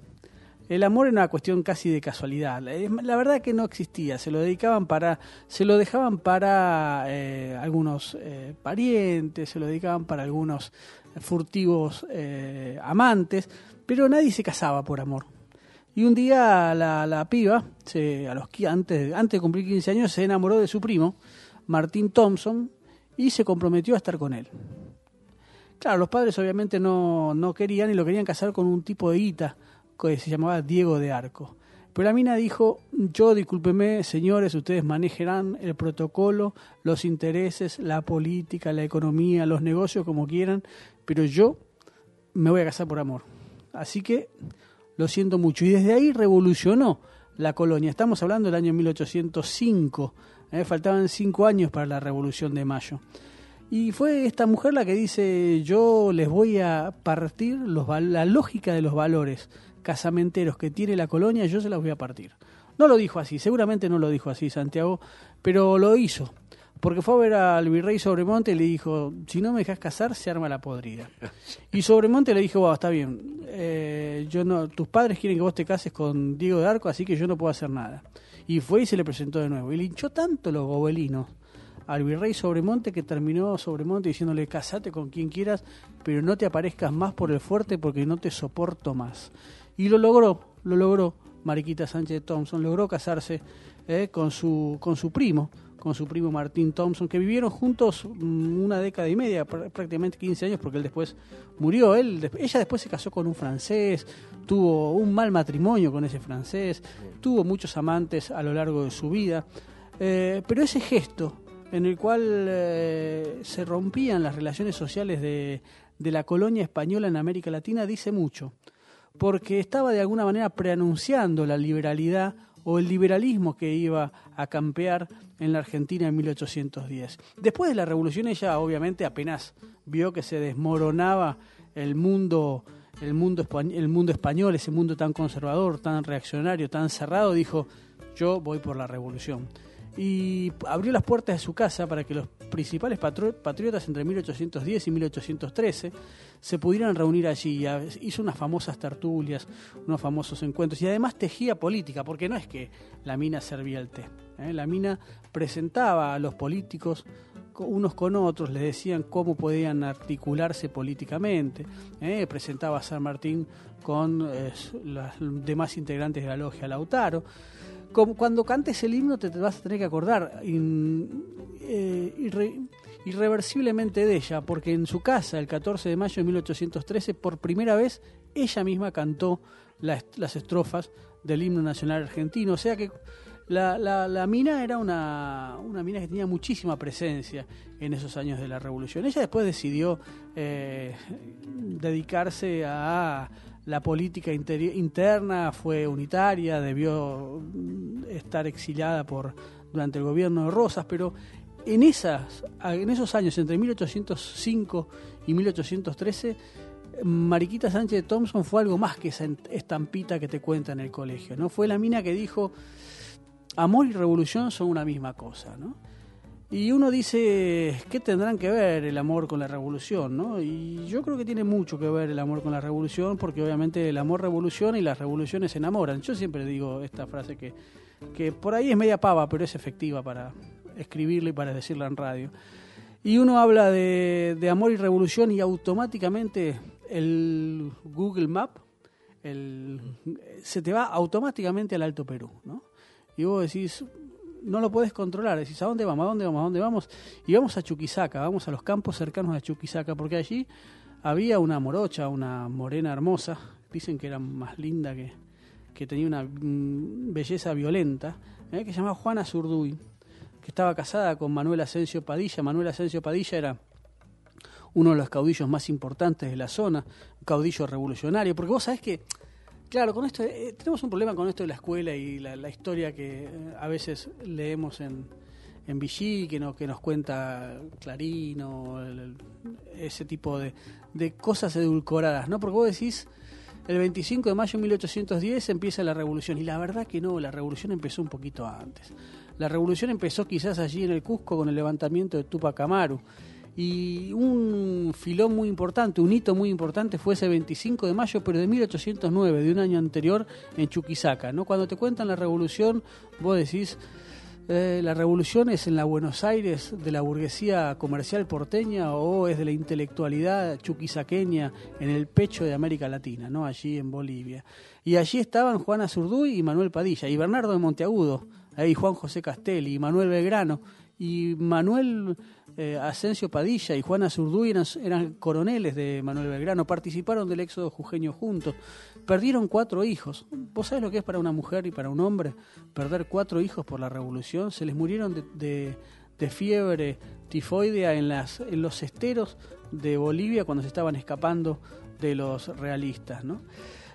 el amor era una cuestión casi de casualidad. La verdad que no existía. Se lo dedicaban para, se lo dejaban para eh, algunos eh, parientes, se lo dedicaban para algunos furtivos eh, amantes, pero nadie se casaba por amor. Y un día la, piba, a los, antes, antes de cumplir 15 años, se enamoró de su primo, Martín Thompson, y se comprometió a estar con él. Claro, los padres obviamente no, no querían y lo querían casar con un tipo de guita que se llamaba Diego de Arco. Pero la mina dijo, yo discúlpeme, señores, ustedes manejarán el protocolo, los intereses, la política, la economía, los negocios como quieran, pero yo me voy a casar por amor. Así que lo siento mucho. Y desde ahí revolucionó la colonia. Estamos hablando del año 1805. ¿eh? Faltaban cinco años para la Revolución de Mayo. Y fue esta mujer la que dice, yo les voy a partir los, la lógica de los valores casamenteros que tiene la colonia, yo se las voy a partir. No lo dijo así, seguramente no lo dijo así Santiago, pero lo hizo. Porque fue a ver al virrey Sobremonte y le dijo, si no me dejas casar, se arma la podrida. Y Sobremonte le dijo, "Bueno, está bien, eh, yo no, tus padres quieren que vos te cases con Diego de Arco, así que yo no puedo hacer nada. Y fue y se le presentó de nuevo. Y le hinchó tanto los gobelinos al virrey Sobremonte que terminó Sobremonte diciéndole, casate con quien quieras, pero no te aparezcas más por el fuerte porque no te soporto más. Y lo logró, lo logró Mariquita Sánchez Thompson, logró casarse eh, con, su, con su primo, con su primo Martín Thompson, que vivieron juntos mm, una década y media, pr- prácticamente 15 años, porque él después murió. Él, ella después se casó con un francés, tuvo un mal matrimonio con ese francés, tuvo muchos amantes a lo largo de su vida. Eh, pero ese gesto en el cual eh, se rompían las relaciones sociales de, de la colonia española en América Latina dice mucho, porque estaba de alguna manera preanunciando la liberalidad o el liberalismo que iba a campear en la Argentina en 1810. Después de la revolución ella obviamente apenas vio que se desmoronaba el mundo el mundo el mundo español, ese mundo tan conservador, tan reaccionario, tan cerrado, dijo, "Yo voy por la revolución." Y abrió las puertas de su casa para que los principales patriotas entre 1810 y 1813 se pudieran reunir allí. Hizo unas famosas tertulias, unos famosos encuentros y además tejía política, porque no es que la mina servía el té. ¿eh? La mina presentaba a los políticos co- unos con otros, les decían cómo podían articularse políticamente. ¿eh? Presentaba a San Martín con eh, los demás integrantes de la logia Lautaro cuando cantes el himno te, vas a tener que acordar eh, irre- irreversiblemente de ella, porque en su casa, el 14 de mayo de 1813, por primera vez, ella misma cantó las estrofas del himno nacional argentino. O sea que la, la- mina era una, una mina que tenía muchísima presencia en esos años de la revolución. Ella después decidió eh, dedicarse a la política interna, fue unitaria, debió estar exiliada por durante el gobierno de Rosas, pero en esas en esos años entre 1805 y 1813 Mariquita Sánchez Thompson fue algo más que esa estampita que te cuenta en el colegio, ¿no? Fue la mina que dijo, amor y revolución son una misma cosa, ¿no? Y uno dice, ¿qué tendrán que ver el amor con la revolución? ¿no? Y yo creo que tiene mucho que ver el amor con la revolución, porque obviamente el amor revoluciona y las revoluciones se enamoran. Yo siempre digo esta frase que, que por ahí es media pava, pero es efectiva para escribirla y para decirla en radio. Y uno habla de, de amor y revolución y automáticamente el Google Map el, se te va automáticamente al Alto Perú, ¿no? Y vos decís, no lo puedes controlar. Decís, ¿a dónde vamos? ¿A dónde vamos? ¿A dónde vamos? Y vamos a Chuquisaca, vamos a los campos cercanos a Chuquisaca, porque allí había una morocha, una morena hermosa, dicen que era más linda que, que tenía una mm, belleza violenta, ¿eh? que se llamaba Juana Zurduy, que estaba casada con Manuel Asensio Padilla. Manuel Asensio Padilla era uno de los caudillos más importantes de la zona, un caudillo revolucionario, porque vos sabés que Claro, con esto eh, tenemos un problema con esto de la escuela y la, historia que eh, a veces leemos en, en Vichy, que, no, que nos cuenta Clarino, ese tipo de, de, cosas edulcoradas, ¿no? Porque vos decís, el 25 de mayo de 1810 empieza la revolución, y la verdad que no, la revolución empezó un poquito antes. La revolución empezó quizás allí en el Cusco con el levantamiento de Tupac Amaru y un filón muy importante, un hito muy importante fue ese 25 de mayo, pero de 1809, de un año anterior, en Chuquisaca. ¿no? Cuando te cuentan la revolución, vos decís, eh, ¿la revolución es en la Buenos Aires de la burguesía comercial porteña o es de la intelectualidad chuquisaqueña en el pecho de América Latina, ¿no? allí en Bolivia? Y allí estaban Juana Zurduy y Manuel Padilla, y Bernardo de Monteagudo, ahí Juan José Castelli, y Manuel Belgrano, y Manuel eh, Asensio Padilla y Juana Zurduy eran, coroneles de Manuel Belgrano, participaron del éxodo jujeño juntos, perdieron cuatro hijos. ¿Vos sabés lo que es para una mujer y para un hombre perder cuatro hijos por la revolución? Se les murieron de, fiebre tifoidea en, los esteros de Bolivia cuando se estaban escapando de los realistas.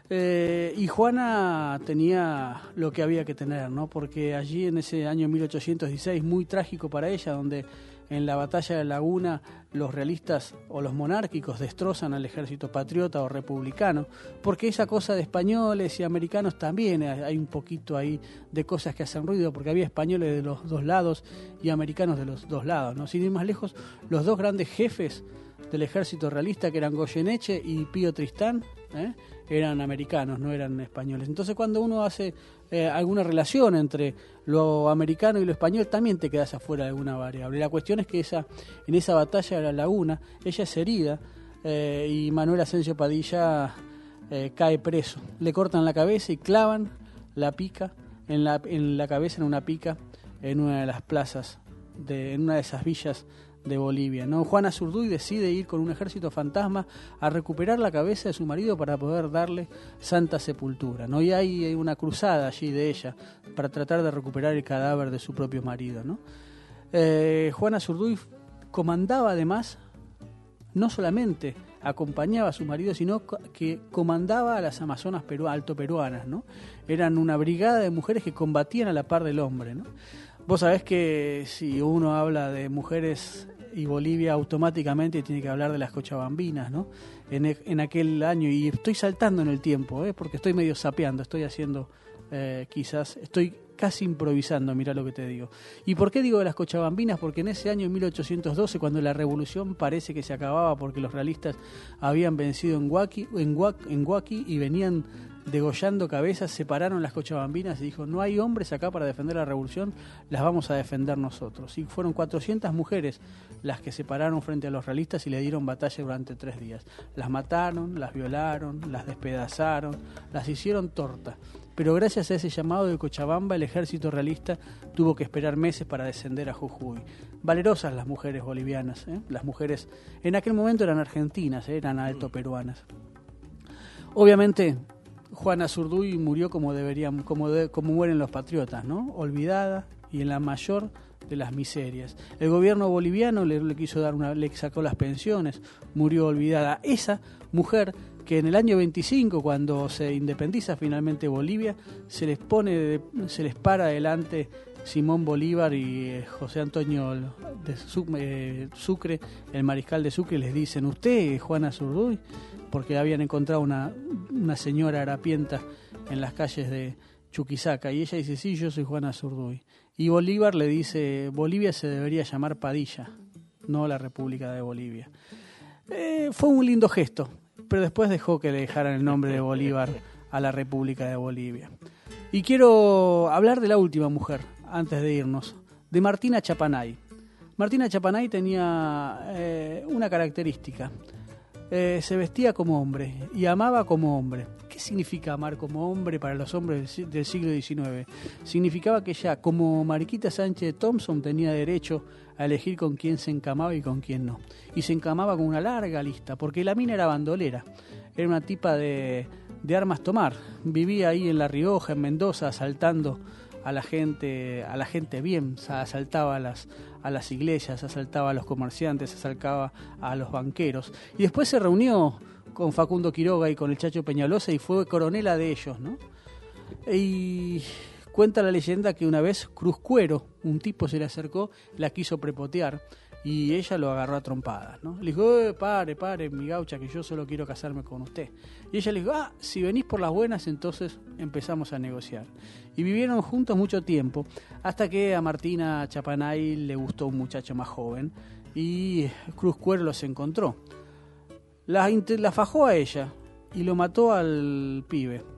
Eh, y Juana tenía lo que había que tener, ¿no? Porque allí en ese año 1816, muy trágico para ella, donde en la batalla de Laguna los realistas o los monárquicos destrozan al ejército patriota o republicano, porque esa cosa de españoles y americanos también hay un poquito ahí de cosas que hacen ruido, porque había españoles de los dos lados y americanos de los dos lados. ¿no? Sin ir más lejos, los dos grandes jefes del ejército realista, que eran Goyeneche y Pío Tristán, ¿eh? eran americanos, no eran españoles. Entonces cuando uno hace eh, alguna relación entre lo americano y lo español, también te quedas afuera de alguna variable. La cuestión es que esa, en esa batalla de la laguna, ella es herida eh, y Manuel Asensio Padilla eh, cae preso. Le cortan la cabeza y clavan la pica en la, en la cabeza, en una pica, en una de las plazas, de, en una de esas villas de Bolivia. ¿no? Juana Zurduy decide ir con un ejército fantasma a recuperar la cabeza de su marido para poder darle santa sepultura. ¿no? Y hay una cruzada allí de ella para tratar de recuperar el cadáver de su propio marido. ¿no? Eh, Juana Zurduy comandaba además, no solamente acompañaba a su marido, sino que comandaba a las amazonas alto peruanas. ¿no? Eran una brigada de mujeres que combatían a la par del hombre. ¿no? Vos sabés que si uno habla de mujeres y Bolivia automáticamente tiene que hablar de las cochabambinas, ¿no? En, e, en aquel año, y estoy saltando en el tiempo, ¿eh? porque estoy medio sapeando, estoy haciendo eh, quizás, estoy casi improvisando, mira lo que te digo. ¿Y por qué digo de las cochabambinas? Porque en ese año 1812, cuando la revolución parece que se acababa porque los realistas habían vencido en Huaki, en en Huaki y venían degollando cabezas, separaron las cochabambinas y dijo, no hay hombres acá para defender la revolución, las vamos a defender nosotros. Y fueron 400 mujeres las que se pararon frente a los realistas y le dieron batalla durante tres días. Las mataron, las violaron, las despedazaron, las hicieron torta. Pero gracias a ese llamado de Cochabamba, el ejército realista tuvo que esperar meses para descender a Jujuy. Valerosas las mujeres bolivianas, ¿eh? las mujeres en aquel momento eran argentinas, ¿eh? eran alto peruanas. Obviamente Juana Zurduy murió como deberían, como, como mueren los patriotas, ¿no? Olvidada y en la mayor de las miserias. El gobierno boliviano le, quiso dar una, le sacó las pensiones, murió olvidada. Esa mujer que en el año 25, cuando se independiza finalmente Bolivia, se les pone, se les para adelante Simón Bolívar y eh, José Antonio de eh, Sucre, el mariscal de Sucre, les dicen, ¿usted Juana Zurduy? Porque habían encontrado una, una señora harapienta en las calles de Chuquisaca. Y ella dice, sí, yo soy Juana Zurduy. Y Bolívar le dice, Bolivia se debería llamar Padilla, no la República de Bolivia. Eh, fue un lindo gesto, pero después dejó que le dejaran el nombre de Bolívar a la República de Bolivia. Y quiero hablar de la última mujer, antes de irnos, de Martina Chapanay. Martina Chapanay tenía eh, una característica. Eh, se vestía como hombre y amaba como hombre. ¿Qué significa amar como hombre para los hombres del si- del siglo XIX? Significaba que ella, como Mariquita Sánchez Thompson, tenía derecho a elegir con quién se encamaba y con quién no. Y se encamaba con una larga lista, porque la mina era bandolera. Era una tipa de, de armas tomar. Vivía ahí en La Rioja, en Mendoza, asaltando a la gente, a la gente bien, asaltaba a las, a las iglesias, asaltaba a los comerciantes, asaltaba a los banqueros. Y después se reunió con Facundo Quiroga y con el Chacho Peñalosa y fue coronela de ellos, ¿no? Y cuenta la leyenda que una vez Cruz Cuero, un tipo se le acercó, la quiso prepotear y ella lo agarró a trompadas, ¿no? Le dijo, eh, pare, pare, mi gaucha, que yo solo quiero casarme con usted. Y ella le dijo, ah, si venís por las buenas, entonces empezamos a negociar. Y vivieron juntos mucho tiempo, hasta que a Martina Chapanay le gustó un muchacho más joven y Cruz Cuero los encontró. La, la fajó a ella y lo mató al pibe.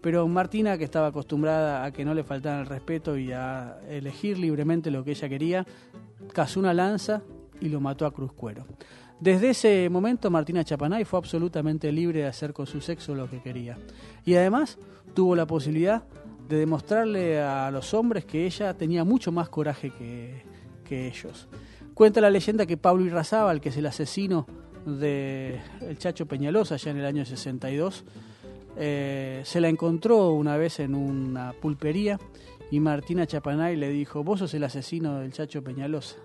Pero Martina, que estaba acostumbrada a que no le faltara el respeto y a elegir libremente lo que ella quería, cazó una lanza y lo mató a Cruz Cuero. Desde ese momento Martina Chapanay fue absolutamente libre de hacer con su sexo lo que quería. Y además tuvo la posibilidad de demostrarle a los hombres que ella tenía mucho más coraje que, que ellos. Cuenta la leyenda que Pablo Irrazábal, que es el asesino de el Chacho Peñalosa allá en el año 62, eh, se la encontró una vez en una pulpería y Martina Chapanay le dijo, vos sos el asesino del Chacho Peñalosa.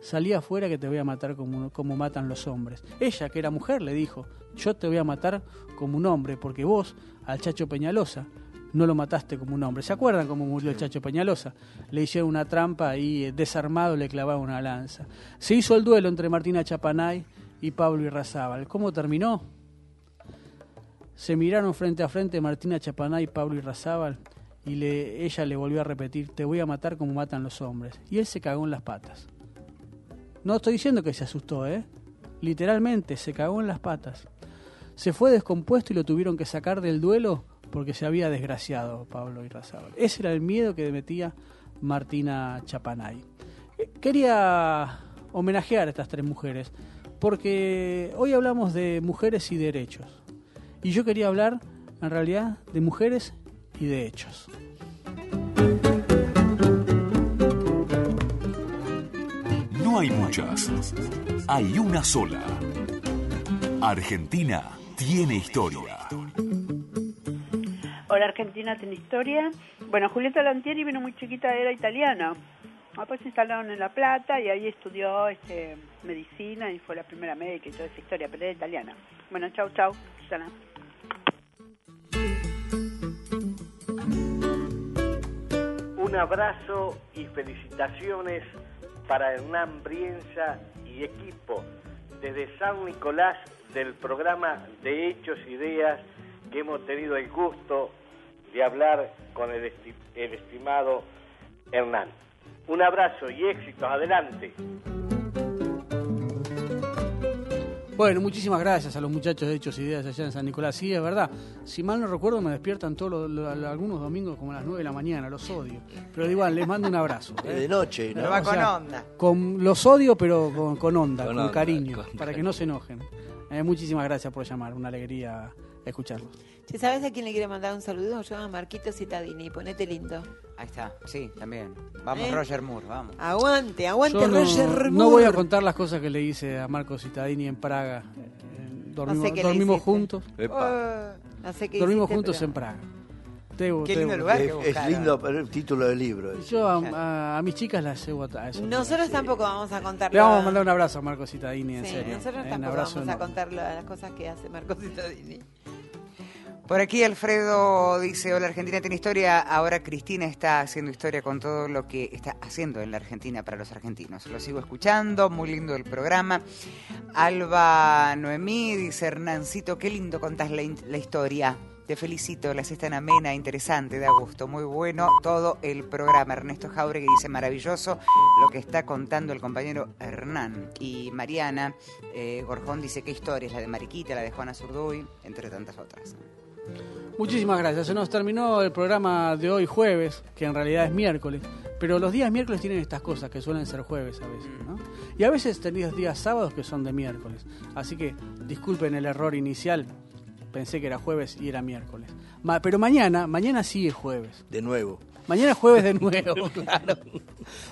Salí afuera que te voy a matar como, como matan los hombres. Ella, que era mujer, le dijo, yo te voy a matar como un hombre, porque vos, al Chacho Peñalosa, no lo mataste como un hombre. ¿Se acuerdan cómo murió el Chacho Peñalosa? Le hicieron una trampa y eh, desarmado le clavaron una lanza. Se hizo el duelo entre Martina Chapanay y Pablo Irrazábal. ¿Cómo terminó? Se miraron frente a frente Martina Chapanay y Pablo Irrazábal y le, ella le volvió a repetir, te voy a matar como matan los hombres. Y él se cagó en las patas. No estoy diciendo que se asustó, ¿eh? Literalmente, se cagó en las patas. Se fue descompuesto y lo tuvieron que sacar del duelo porque se había desgraciado Pablo Irrazábal. Ese era el miedo que metía Martina Chapanay. Quería homenajear a estas tres mujeres porque hoy hablamos de mujeres y derechos. Y yo quería hablar, en realidad, de mujeres y de hechos. No hay muchas, hay una sola. Argentina tiene historia. Hola Argentina tiene historia. Bueno, Julieta Lantieri vino muy chiquita, era italiana. Después se instalaron en La Plata y ahí estudió este, medicina y fue la primera médica y toda esa historia, pero era italiana. Bueno, chau, chau, Un abrazo y felicitaciones para Hernán Brienza y equipo desde San Nicolás del programa de Hechos e Ideas que hemos tenido el gusto de hablar con el, el estimado Hernán. Un abrazo y éxitos, adelante. Bueno, muchísimas gracias a los muchachos de Hechos Ideas allá en San Nicolás. Sí, es verdad. Si mal no recuerdo, me despiertan todos los, los- algunos domingos como a las 9 de la mañana. Los odio. Pero igual, les mando un abrazo. [laughs] ¿eh? De noche, ¿no? Pero va O con sea, onda. con- los odio, pero con, con onda, Con con, onda, cariño, con para que no se enojen. Eh, muchísimas gracias por llamar. Una alegría escucharlos. Che, ¿Sabes a quién le quiere mandar un saludo? Yo a Marquito Citadini. Ponete lindo. Ahí está, sí, también. Vamos, ¿Eh? Roger Moore, vamos. Aguante, aguante, Yo no, Roger Moore. no voy a contar las cosas que le hice a Marco Citadini en Praga. Eh, dormimos sé qué le dormimos juntos. Oh, no sé qué dormimos hiciste, juntos pero- en Praga. Debo- Qué debo- lindo lugar que Es, es buscaron. lindo pero el título del libro. es. Yo a, a- a mis chicas las llevo a a eso. Nosotros tampoco vamos a contar. Le vamos a mandar un abrazo a Marco Citadini, en Sí, serio. nosotros Eh, tampoco vamos a enorme. contar la- las cosas que hace Marcos Cittadini. Por aquí Alfredo dice, hola Argentina tiene historia, ahora Cristina está haciendo historia con todo lo que está haciendo en la Argentina para los argentinos. Lo sigo escuchando, muy lindo el programa. Alba Noemí dice, Hernancito, qué lindo contás la, historia. Te felicito, la haces tan amena, interesante, da gusto, muy bueno todo el programa. Ernesto Jauregui dice, maravilloso lo que está contando el compañero Hernán. Y Mariana eh, Gorjón dice, qué historia es la de Mariquita, la de Juana Zurduy, entre tantas otras. Muchísimas gracias. Se nos terminó el programa de hoy jueves, que en realidad es miércoles. Pero los días miércoles tienen estas cosas que suelen ser jueves a veces, ¿no? Y a veces tenéis días sábados que son de miércoles. Así que disculpen el error inicial. Pensé que era jueves y era miércoles. Ma- pero mañana, mañana sí es jueves. De nuevo. Mañana es jueves de nuevo, [laughs] claro.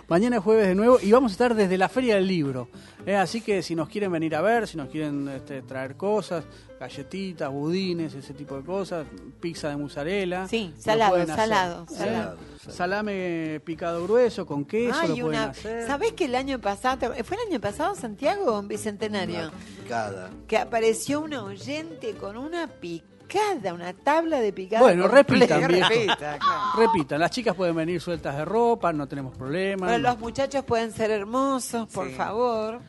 Mañana es jueves de nuevo y vamos a estar desde la Feria del Libro. ¿eh? Así que si nos quieren venir a ver, si nos quieren este, traer cosas, galletitas, budines, ese tipo de cosas, pizza de mozzarella. Sí, salado, salado, ¿eh? salado. Salame picado grueso, con queso, Hay lo pueden una, hacer. ¿Sabés que el año pasado, fue el año pasado Santiago, en Bicentenario, Cada. que apareció una oyente con una picada, una tabla de picada? Bueno, repitan, [laughs] viejo. Repita, [laughs] claro. Repitan, las chicas pueden venir sueltas de ropa, no tenemos problema. Bueno, los muchachos pueden ser hermosos, por Sí. favor.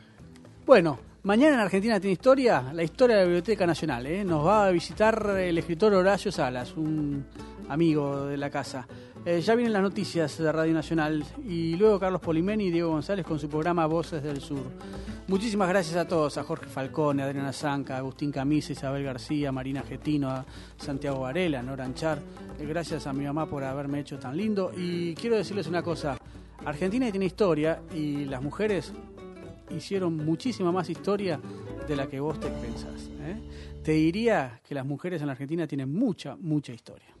Bueno, mañana en Argentina tiene historia, la historia de la Biblioteca Nacional. ¿eh? Nos va a visitar el escritor Horacio Salas, un amigo de la casa. Eh, ya vienen las noticias de Radio Nacional y luego Carlos Polimeni y Diego González con su programa Voces del Sur. Muchísimas gracias a todos, a Jorge Falcone, a Adriana Zanca, a Agustín Camisa, Isabel García, Marina Getino, a Santiago Varela, a Nora Anchar. Eh, gracias a mi mamá por haberme hecho tan lindo. Y quiero decirles una cosa, Argentina tiene historia y las mujeres hicieron muchísima más historia de la que vos te pensás. ¿eh? Te diría que las mujeres en la Argentina tienen mucha, mucha historia.